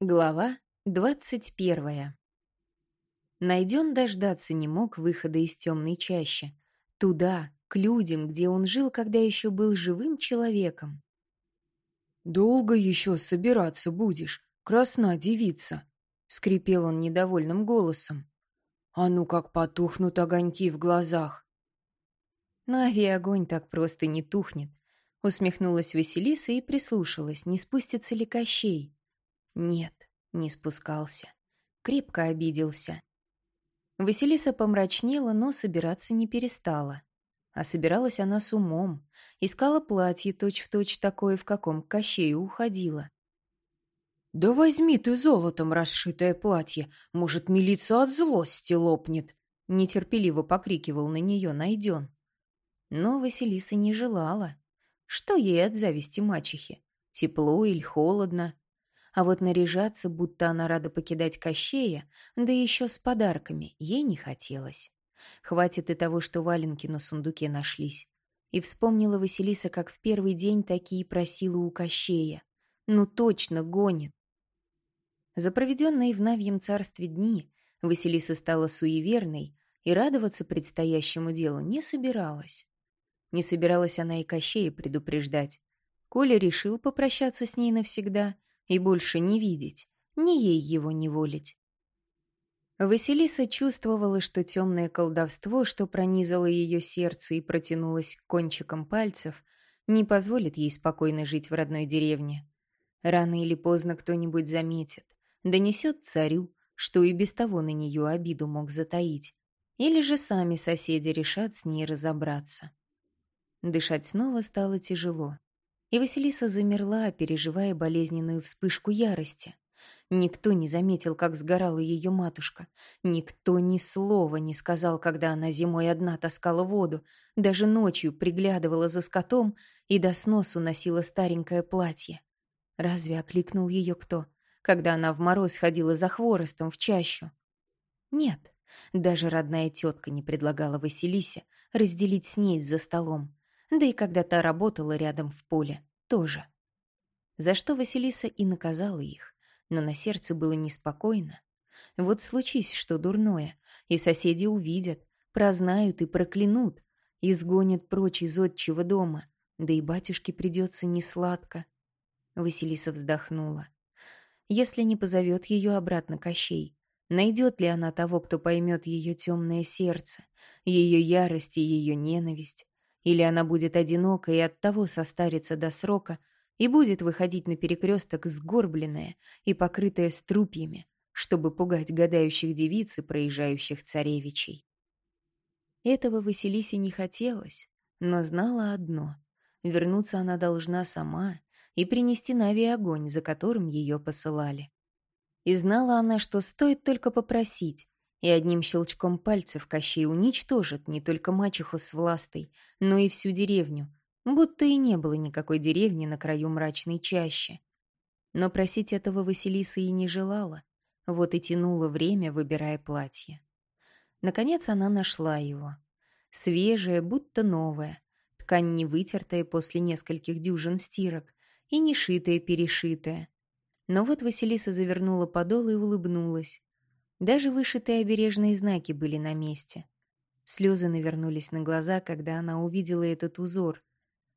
Глава двадцать первая. Найден дождаться не мог выхода из темной чащи. Туда, к людям, где он жил, когда еще был живым человеком. «Долго еще собираться будешь, красна девица?» — скрипел он недовольным голосом. «А ну как потухнут огоньки в глазах!» «Нави огонь так просто не тухнет», — усмехнулась Василиса и прислушалась, не спустится ли Кощей. Нет, не спускался. Крепко обиделся. Василиса помрачнела, но собираться не перестала. А собиралась она с умом. Искала платье точь-в-точь точь такое, в каком к Кощею уходила. «Да возьми ты золотом расшитое платье, может, милиция от злости лопнет!» Нетерпеливо покрикивал на нее найден. Но Василиса не желала. Что ей от зависти мачехи? Тепло или холодно? А вот наряжаться, будто она рада покидать Кощея, да еще с подарками, ей не хотелось. Хватит и того, что валенки на сундуке нашлись. И вспомнила Василиса, как в первый день такие просила у Кощея. Ну точно гонит. За проведенные в Навьем царстве дни Василиса стала суеверной и радоваться предстоящему делу не собиралась. Не собиралась она и Кощея предупреждать. Коля решил попрощаться с ней навсегда — и больше не видеть, ни ей его не волить. Василиса чувствовала, что темное колдовство, что пронизало ее сердце и протянулось к кончикам пальцев, не позволит ей спокойно жить в родной деревне. Рано или поздно кто-нибудь заметит, донесет царю, что и без того на нее обиду мог затаить, или же сами соседи решат с ней разобраться. Дышать снова стало тяжело. И Василиса замерла, переживая болезненную вспышку ярости. Никто не заметил, как сгорала ее матушка. Никто ни слова не сказал, когда она зимой одна таскала воду, даже ночью приглядывала за скотом и до сносу носила старенькое платье. Разве окликнул ее кто, когда она в мороз ходила за хворостом в чащу? Нет, даже родная тетка не предлагала Василисе разделить с ней за столом да и когда та работала рядом в поле, тоже. За что Василиса и наказала их, но на сердце было неспокойно. Вот случись что дурное, и соседи увидят, прознают и проклянут, изгонят прочь из отчего дома, да и батюшке придется несладко. Василиса вздохнула. Если не позовет ее обратно Кощей, найдет ли она того, кто поймет ее темное сердце, ее ярость и ее ненависть, или она будет одинока и оттого состарится до срока и будет выходить на перекресток сгорбленная и покрытая струпьями, чтобы пугать гадающих девиц и проезжающих царевичей. Этого Василисе не хотелось, но знала одно — вернуться она должна сама и принести Нави огонь, за которым ее посылали. И знала она, что стоит только попросить, и одним щелчком пальцев Кощей уничтожит не только мачеху с властой, но и всю деревню, будто и не было никакой деревни на краю мрачной чащи. Но просить этого Василиса и не желала, вот и тянула время, выбирая платье. Наконец она нашла его. Свежее, будто новое, ткань не вытертая после нескольких дюжин стирок и не шитая-перешитая. Но вот Василиса завернула подол и улыбнулась, даже вышитые обережные знаки были на месте. Слезы навернулись на глаза, когда она увидела этот узор,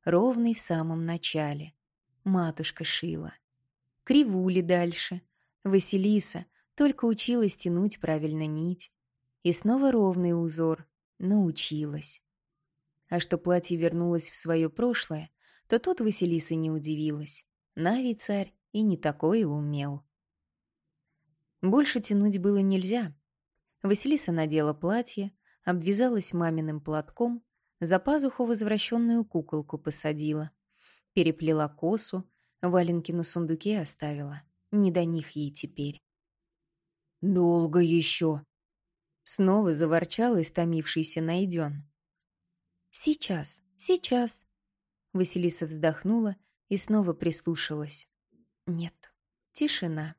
ровный в самом начале. Матушка шила. Кривули дальше. Василиса только училась тянуть правильно нить. И снова ровный узор. Научилась. А что платье вернулось в свое прошлое, то тут Василиса не удивилась. Нави царь и не такое умел. Больше тянуть было нельзя. Василиса надела платье, обвязалась маминым платком, за пазуху возвращенную куколку посадила. Переплела косу, валенки на сундуке оставила. Не до них ей теперь. «Долго еще!» Снова заворчал истомившийся найден. «Сейчас, сейчас!» Василиса вздохнула и снова прислушалась. «Нет, тишина».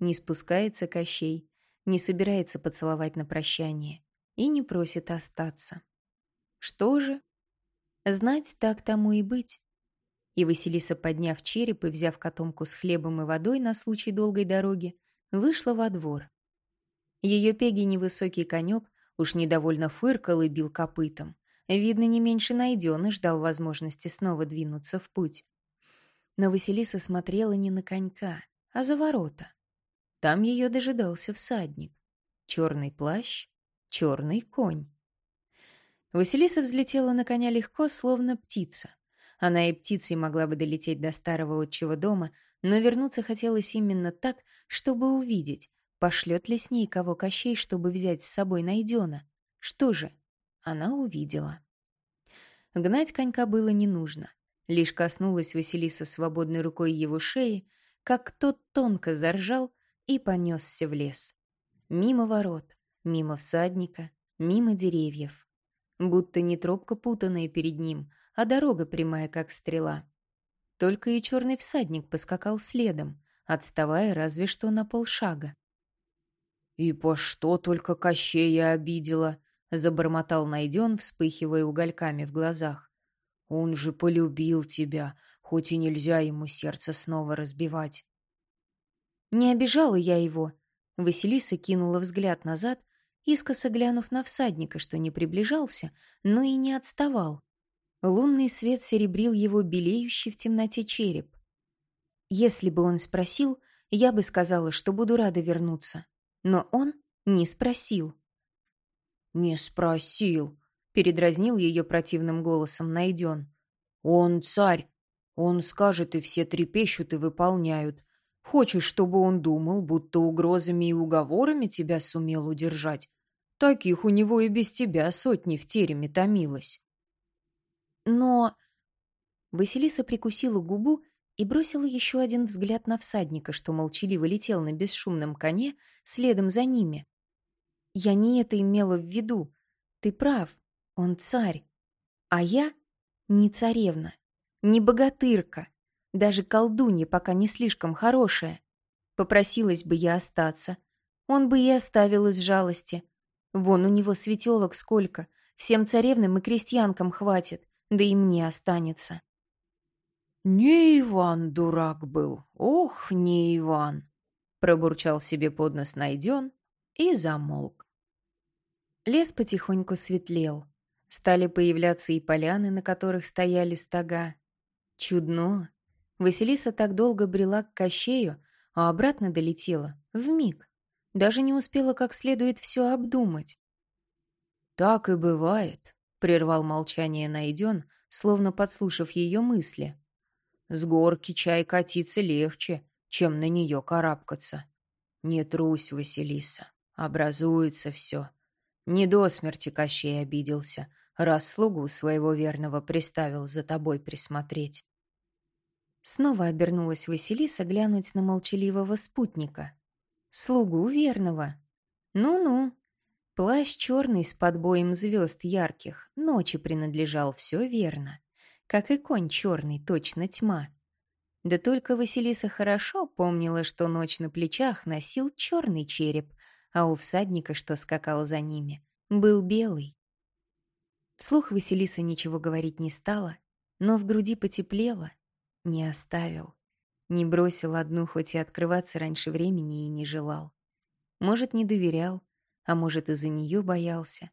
Не спускается Кощей, не собирается поцеловать на прощание и не просит остаться. Что же? Знать так тому и быть. И Василиса, подняв череп и взяв котомку с хлебом и водой на случай долгой дороги, вышла во двор. Ее пеги невысокий конек уж недовольно фыркал и бил копытом. Видно, не меньше найден и ждал возможности снова двинуться в путь. Но Василиса смотрела не на конька, а за ворота. Там ее дожидался всадник. Черный плащ, черный конь. Василиса взлетела на коня легко, словно птица. Она и птицей могла бы долететь до старого отчего дома, но вернуться хотелось именно так, чтобы увидеть, пошлет ли с ней кого Кощей, чтобы взять с собой найдена. Что же, она увидела. Гнать конька было не нужно. Лишь коснулась Василиса свободной рукой его шеи, как тот тонко заржал и понесся в лес. Мимо ворот, мимо всадника, мимо деревьев. Будто не тропка путанная перед ним, а дорога прямая, как стрела. Только и черный всадник поскакал следом, отставая разве что на полшага. «И по что только Кощея обидела?» — забормотал найден, вспыхивая угольками в глазах. «Он же полюбил тебя, хоть и нельзя ему сердце снова разбивать». «Не обижала я его», — Василиса кинула взгляд назад, искоса глянув на всадника, что не приближался, но и не отставал. Лунный свет серебрил его белеющий в темноте череп. Если бы он спросил, я бы сказала, что буду рада вернуться. Но он не спросил. «Не спросил», — передразнил ее противным голосом найден. «Он царь. Он скажет, и все трепещут и выполняют. Хочешь, чтобы он думал, будто угрозами и уговорами тебя сумел удержать? Таких у него и без тебя сотни в тереме томилось». Но... Василиса прикусила губу и бросила еще один взгляд на всадника, что молчаливо летел на бесшумном коне следом за ними. «Я не это имела в виду. Ты прав, он царь. А я не царевна, не богатырка, даже колдунья пока не слишком хорошая. Попросилась бы я остаться, он бы и оставил из жалости. Вон у него светелок сколько, всем царевнам и крестьянкам хватит, да и мне останется». «Не Иван дурак был, ох, не Иван!» Пробурчал себе под нос найден и замолк. Лес потихоньку светлел. Стали появляться и поляны, на которых стояли стога. Чудно. Василиса так долго брела к Кощею, а обратно долетела, в миг. Даже не успела как следует все обдумать. «Так и бывает», — прервал молчание найден, словно подслушав ее мысли. С горки чай катиться легче, чем на нее карабкаться. Не трусь, Василиса, образуется все. Не до смерти Кощей обиделся, раз слугу своего верного приставил за тобой присмотреть. Снова обернулась Василиса глянуть на молчаливого спутника. Слугу верного. Ну-ну. Плащ черный с подбоем звезд ярких, ночи принадлежал, все верно как и конь черный, точно тьма. Да только Василиса хорошо помнила, что ночь на плечах носил черный череп, а у всадника, что скакал за ними, был белый. Вслух Василиса ничего говорить не стала, но в груди потеплело, не оставил. Не бросил одну, хоть и открываться раньше времени и не желал. Может, не доверял, а может, из-за нее боялся.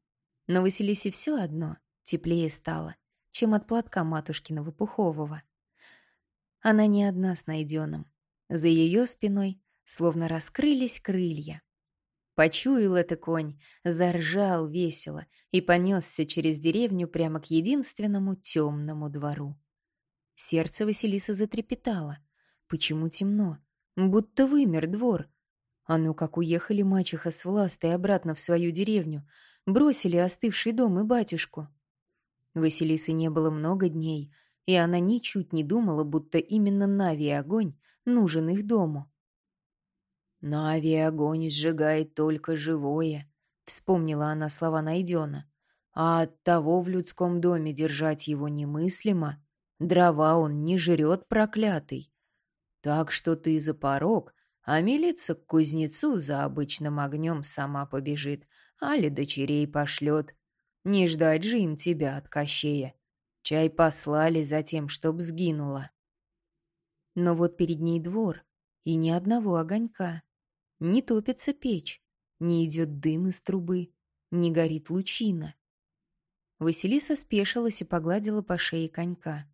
Но Василисе все одно, теплее стало чем от платка матушкиного пухового. Она не одна с найденным. За ее спиной словно раскрылись крылья. Почуял это конь, заржал весело и понесся через деревню прямо к единственному темному двору. Сердце Василисы затрепетало. Почему темно? Будто вымер двор. А ну как уехали мачеха с властой обратно в свою деревню, бросили остывший дом и батюшку. Василисы не было много дней, и она ничуть не думала, будто именно Нави огонь нужен их дому. «Нави огонь сжигает только живое», — вспомнила она слова Найдена. «А от того в людском доме держать его немыслимо. Дрова он не жрет проклятый. Так что ты за порог, а милица к кузнецу за обычным огнем сама побежит, али дочерей пошлет. Не ждать же им тебя от Кощея. Чай послали за тем, чтоб сгинула. Но вот перед ней двор, и ни одного огонька. Не топится печь, не идет дым из трубы, не горит лучина. Василиса спешилась и погладила по шее конька,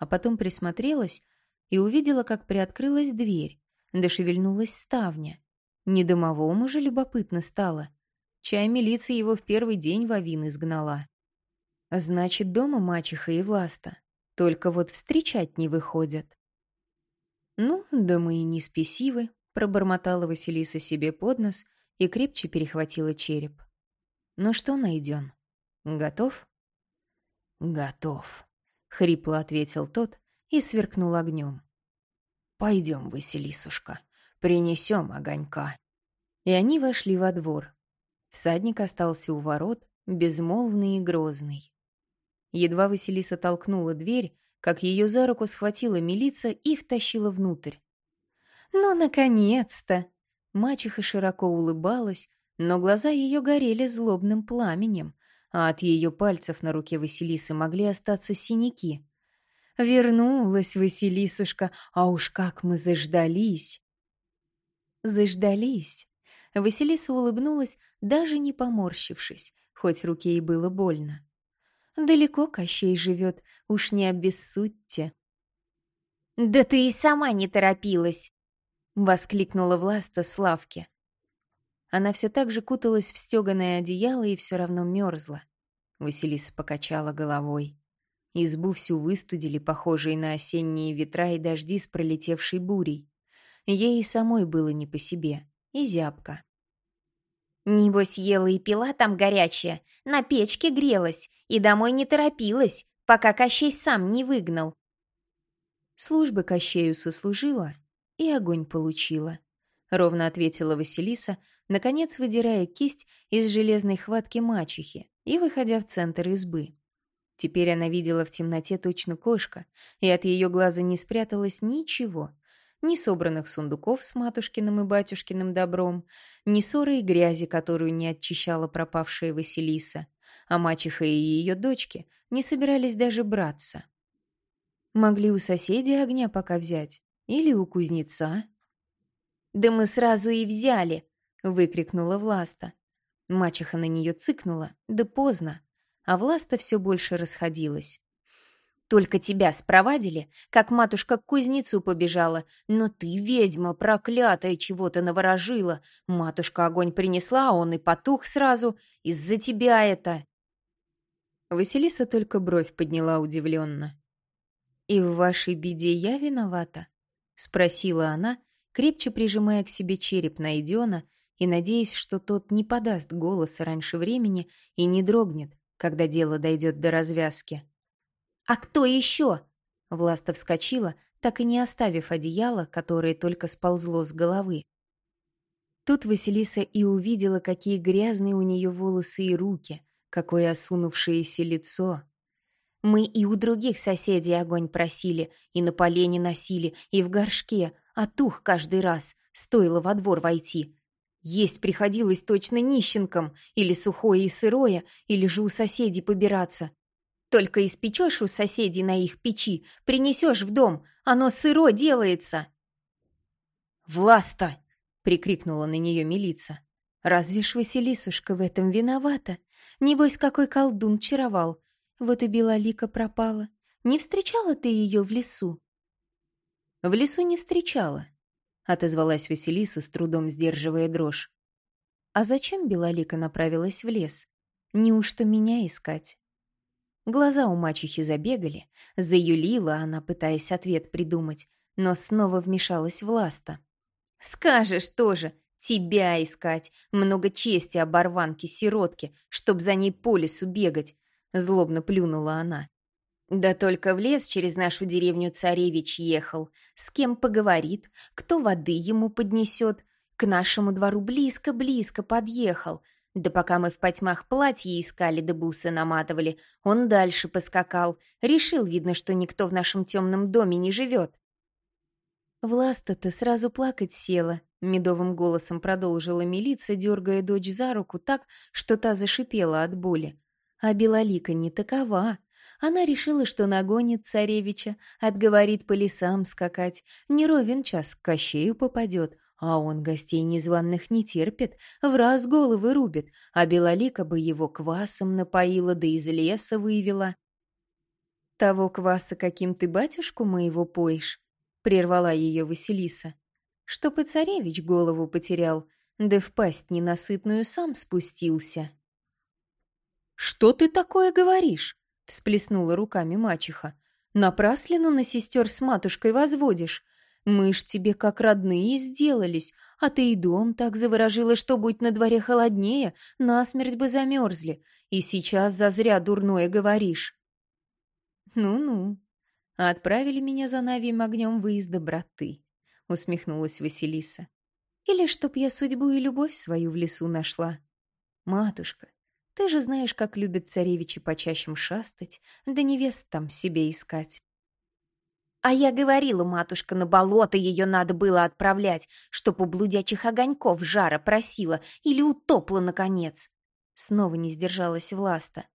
а потом присмотрелась и увидела, как приоткрылась дверь, да шевельнулась ставня. Не домовому же любопытно стало. Чай милиция его в первый день в Авин изгнала. Значит, дома мачеха и Власта. Только вот встречать не выходят. «Ну, да мы и не спесивы», — пробормотала Василиса себе под нос и крепче перехватила череп. «Ну что найдем? Готов?» «Готов», — хрипло ответил тот и сверкнул огнем. «Пойдем, Василисушка, принесем огонька». И они вошли во двор. Всадник остался у ворот, безмолвный и грозный. Едва Василиса толкнула дверь, как ее за руку схватила милиция и втащила внутрь. «Ну, наконец-то!» Мачеха широко улыбалась, но глаза ее горели злобным пламенем, а от ее пальцев на руке Василисы могли остаться синяки. «Вернулась Василисушка, а уж как мы заждались!» «Заждались!» Василиса улыбнулась, даже не поморщившись, хоть руке и было больно. Далеко Кощей живет, уж не обессудьте. «Да ты и сама не торопилась!» — воскликнула Власта Славке. Она все так же куталась в стеганое одеяло и все равно мерзла. Василиса покачала головой. Избу всю выстудили, похожие на осенние ветра и дожди с пролетевшей бурей. Ей и самой было не по себе, и зябко. Небось, ела и пила там горячая, на печке грелась и домой не торопилась, пока Кощей сам не выгнал. Службы Кощею сослужила и огонь получила. Ровно ответила Василиса, наконец выдирая кисть из железной хватки мачехи и выходя в центр избы. Теперь она видела в темноте точно кошка, и от ее глаза не спряталось ничего, ни собранных сундуков с матушкиным и батюшкиным добром, ни ссоры и грязи, которую не очищала пропавшая Василиса, а мачеха и ее дочки не собирались даже браться. Могли у соседей огня пока взять, или у кузнеца. «Да мы сразу и взяли!» — выкрикнула Власта. Мачеха на нее цыкнула, да поздно, а Власта все больше расходилась. Только тебя спровадили, как матушка к кузнецу побежала. Но ты, ведьма, проклятая, чего-то наворожила. Матушка огонь принесла, а он и потух сразу. Из-за тебя это. Василиса только бровь подняла удивленно. «И в вашей беде я виновата?» — спросила она, крепче прижимая к себе череп Найдена и надеясь, что тот не подаст голоса раньше времени и не дрогнет, когда дело дойдет до развязки. «А кто еще?» Власта вскочила, так и не оставив одеяло, которое только сползло с головы. Тут Василиса и увидела, какие грязные у нее волосы и руки, какое осунувшееся лицо. «Мы и у других соседей огонь просили, и на полене носили, и в горшке, а тух каждый раз, стоило во двор войти. Есть приходилось точно нищенкам, или сухое и сырое, или же у соседей побираться. Только испечешь у соседей на их печи, принесешь в дом, оно сыро делается. «Власта!» — прикрикнула на нее милица. «Разве ж Василисушка в этом виновата? Небось, какой колдун чаровал. Вот и Белолика пропала. Не встречала ты ее в лесу?» «В лесу не встречала», — отозвалась Василиса, с трудом сдерживая дрожь. «А зачем Белолика направилась в лес? Неужто меня искать?» Глаза у мачехи забегали, заюлила она, пытаясь ответ придумать, но снова вмешалась Власта. «Скажешь тоже, тебя искать, много чести оборванки-сиротки, чтоб за ней по лесу бегать», — злобно плюнула она. «Да только в лес через нашу деревню царевич ехал. С кем поговорит, кто воды ему поднесет. К нашему двору близко-близко подъехал. Да пока мы в потьмах платье искали да бусы наматывали, он дальше поскакал. Решил, видно, что никто в нашем темном доме не живет. Власта-то сразу плакать села, медовым голосом продолжила милиция, дергая дочь за руку так, что та зашипела от боли. А Белолика не такова. Она решила, что нагонит царевича, отговорит по лесам скакать, не ровен час к Кощею попадет, а он гостей незваных не терпит, в раз головы рубит, а Белолика бы его квасом напоила, да из леса вывела. «Того кваса, каким ты батюшку моего поишь?» — прервала ее Василиса. «Чтоб и царевич голову потерял, да в пасть ненасытную сам спустился». «Что ты такое говоришь?» — всплеснула руками мачеха. «Напраслину на сестер с матушкой возводишь. Мы ж тебе как родные сделались, а ты и дом так заворожила, что будь на дворе холоднее, насмерть бы замерзли, и сейчас зазря дурное говоришь». «Ну-ну, отправили меня за Навием огнем выезда браты», — усмехнулась Василиса. «Или чтоб я судьбу и любовь свою в лесу нашла. Матушка, ты же знаешь, как любят царевичи по чащам шастать, да невест там себе искать. А я говорила, матушка, на болото ее надо было отправлять, чтоб у блудячих огоньков жара просила или утопла, наконец. Снова не сдержалась Власта.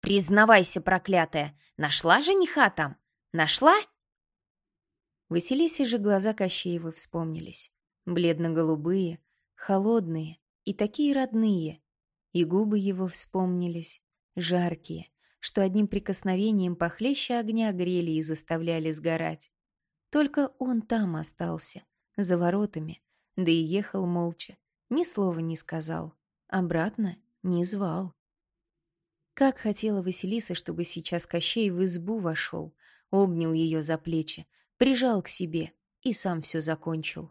Признавайся, проклятая, нашла жениха там? Нашла? Василисе же глаза Кощеева вспомнились. Бледно-голубые, холодные и такие родные. И губы его вспомнились, жаркие, что одним прикосновением похлеще огня грели и заставляли сгорать. Только он там остался, за воротами, да и ехал молча, ни слова не сказал, обратно не звал. Как хотела Василиса, чтобы сейчас Кощей в избу вошел, обнял ее за плечи, прижал к себе и сам все закончил.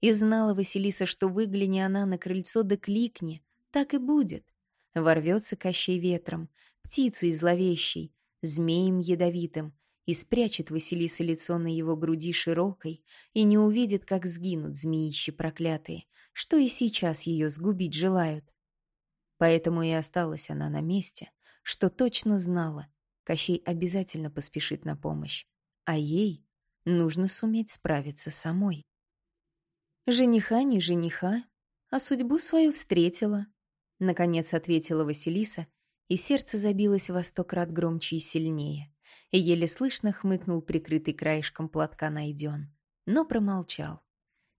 И знала Василиса, что выгляни она на крыльцо да кликни, так и будет. Ворвется Кощей ветром, птицей зловещей, змеем ядовитым, и спрячет Василиса лицо на его груди широкой и не увидит, как сгинут змеищи проклятые, что и сейчас ее сгубить желают. Поэтому и осталась она на месте, что точно знала, Кощей обязательно поспешит на помощь, а ей нужно суметь справиться самой. Жениха не жениха, а судьбу свою встретила, наконец ответила Василиса и сердце забилось во сто крат громче и сильнее, и еле слышно хмыкнул прикрытый краешком платка найден, но промолчал.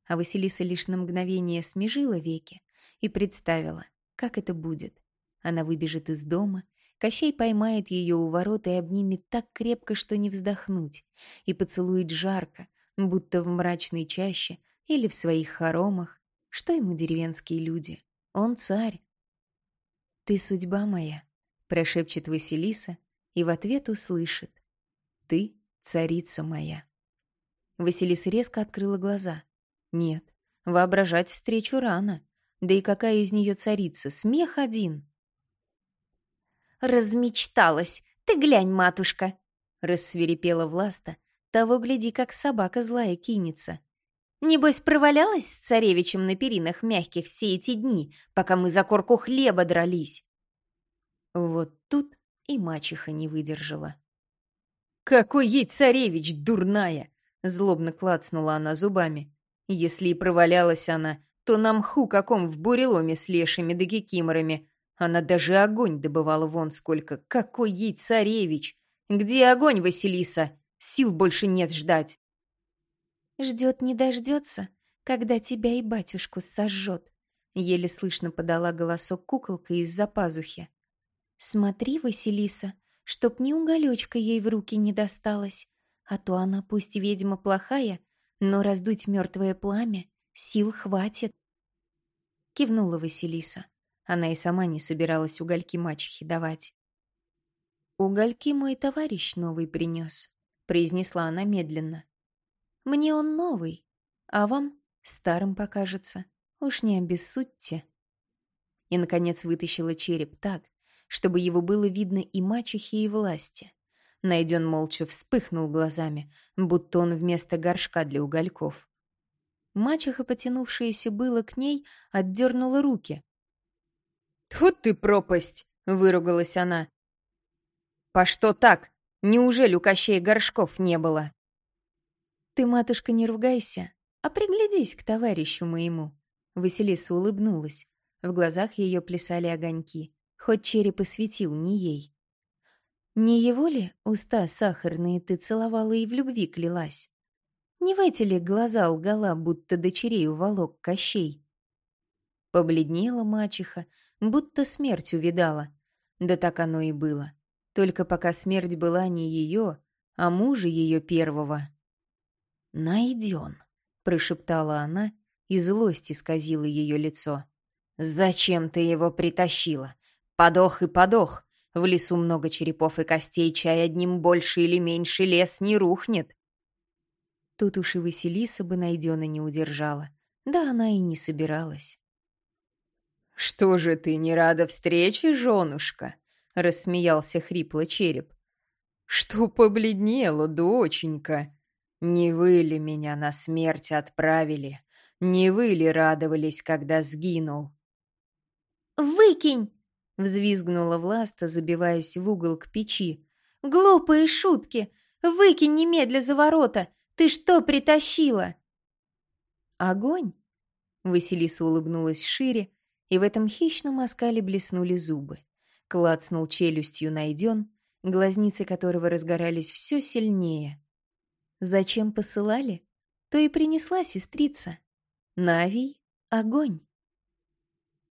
А Василиса лишь на мгновение смежила веки и представила, как это будет. Она выбежит из дома, Кощей поймает ее у ворот и обнимет так крепко, что не вздохнуть, и поцелует жарко, будто в мрачной чаще или в своих хоромах. Что ему деревенские люди? Он царь. «Ты судьба моя», прошепчет Василиса и в ответ услышит «Ты царица моя». Василиса резко открыла глаза. Нет, воображать встречу рано. Да и какая из нее царица? Смех один. «Размечталась! Ты глянь, матушка!» Рассверепела Власта. Того гляди, как собака злая кинется. «Небось, провалялась с царевичем на перинах мягких все эти дни, пока мы за корку хлеба дрались?» Вот тут и мачеха не выдержала. «Какой ей царевич, дурная!» — злобно клацнула она зубами. «Если и провалялась она, то на мху каком в буреломе с лешими да кикиморами. Она даже огонь добывала вон сколько. Какой ей царевич! Где огонь, Василиса? Сил больше нет ждать!» «Ждет не дождется, когда тебя и батюшку сожжет», — еле слышно подала голосок куколка из-за пазухи. Смотри, Василиса, чтоб ни уголечка ей в руки не досталось, а то она пусть ведьма плохая, но раздуть мертвое пламя сил хватит. Кивнула Василиса. Она и сама не собиралась угольки мачехи давать. «Угольки мой товарищ новый принес», — произнесла она медленно. «Мне он новый, а вам старым покажется. Уж не обессудьте». И, наконец, вытащила череп так, чтобы его было видно и мачехе, и власти. Найден молча вспыхнул глазами, будто он вместо горшка для угольков. Мачеха, потянувшаяся было к ней, отдернула руки. «Вот ты пропасть!» — выругалась она. «По что так? Неужели у Кощея горшков не было?» «Ты, матушка, не ругайся, а приглядись к товарищу моему!» Василиса улыбнулась. В глазах ее плясали огоньки хоть череп и светил не ей. Не его ли уста сахарные ты целовала и в любви клялась? Не в эти ли глаза лгала, будто дочерей уволок Кощей? Побледнела мачеха, будто смерть увидала. Да так оно и было. Только пока смерть была не ее, а мужа ее первого. «Найден», — прошептала она, и злость исказила ее лицо. «Зачем ты его притащила? Подох и подох. В лесу много черепов и костей, чай одним больше или меньше лес не рухнет». Тут уж и Василиса бы найдена не удержала. Да она и не собиралась. «Что же ты не рада встрече, женушка?» — рассмеялся хрипло череп. «Что побледнела, доченька? Не вы ли меня на смерть отправили? Не вы ли радовались, когда сгинул?» «Выкинь!» — взвизгнула Власта, забиваясь в угол к печи. «Глупые шутки! Выкинь немедля за ворота! Ты что притащила?» «Огонь!» — Василиса улыбнулась шире, и в этом хищном оскале блеснули зубы. Клацнул челюстью найден, глазницы которого разгорались все сильнее. Зачем посылали? То и принесла сестрица. Навий — огонь.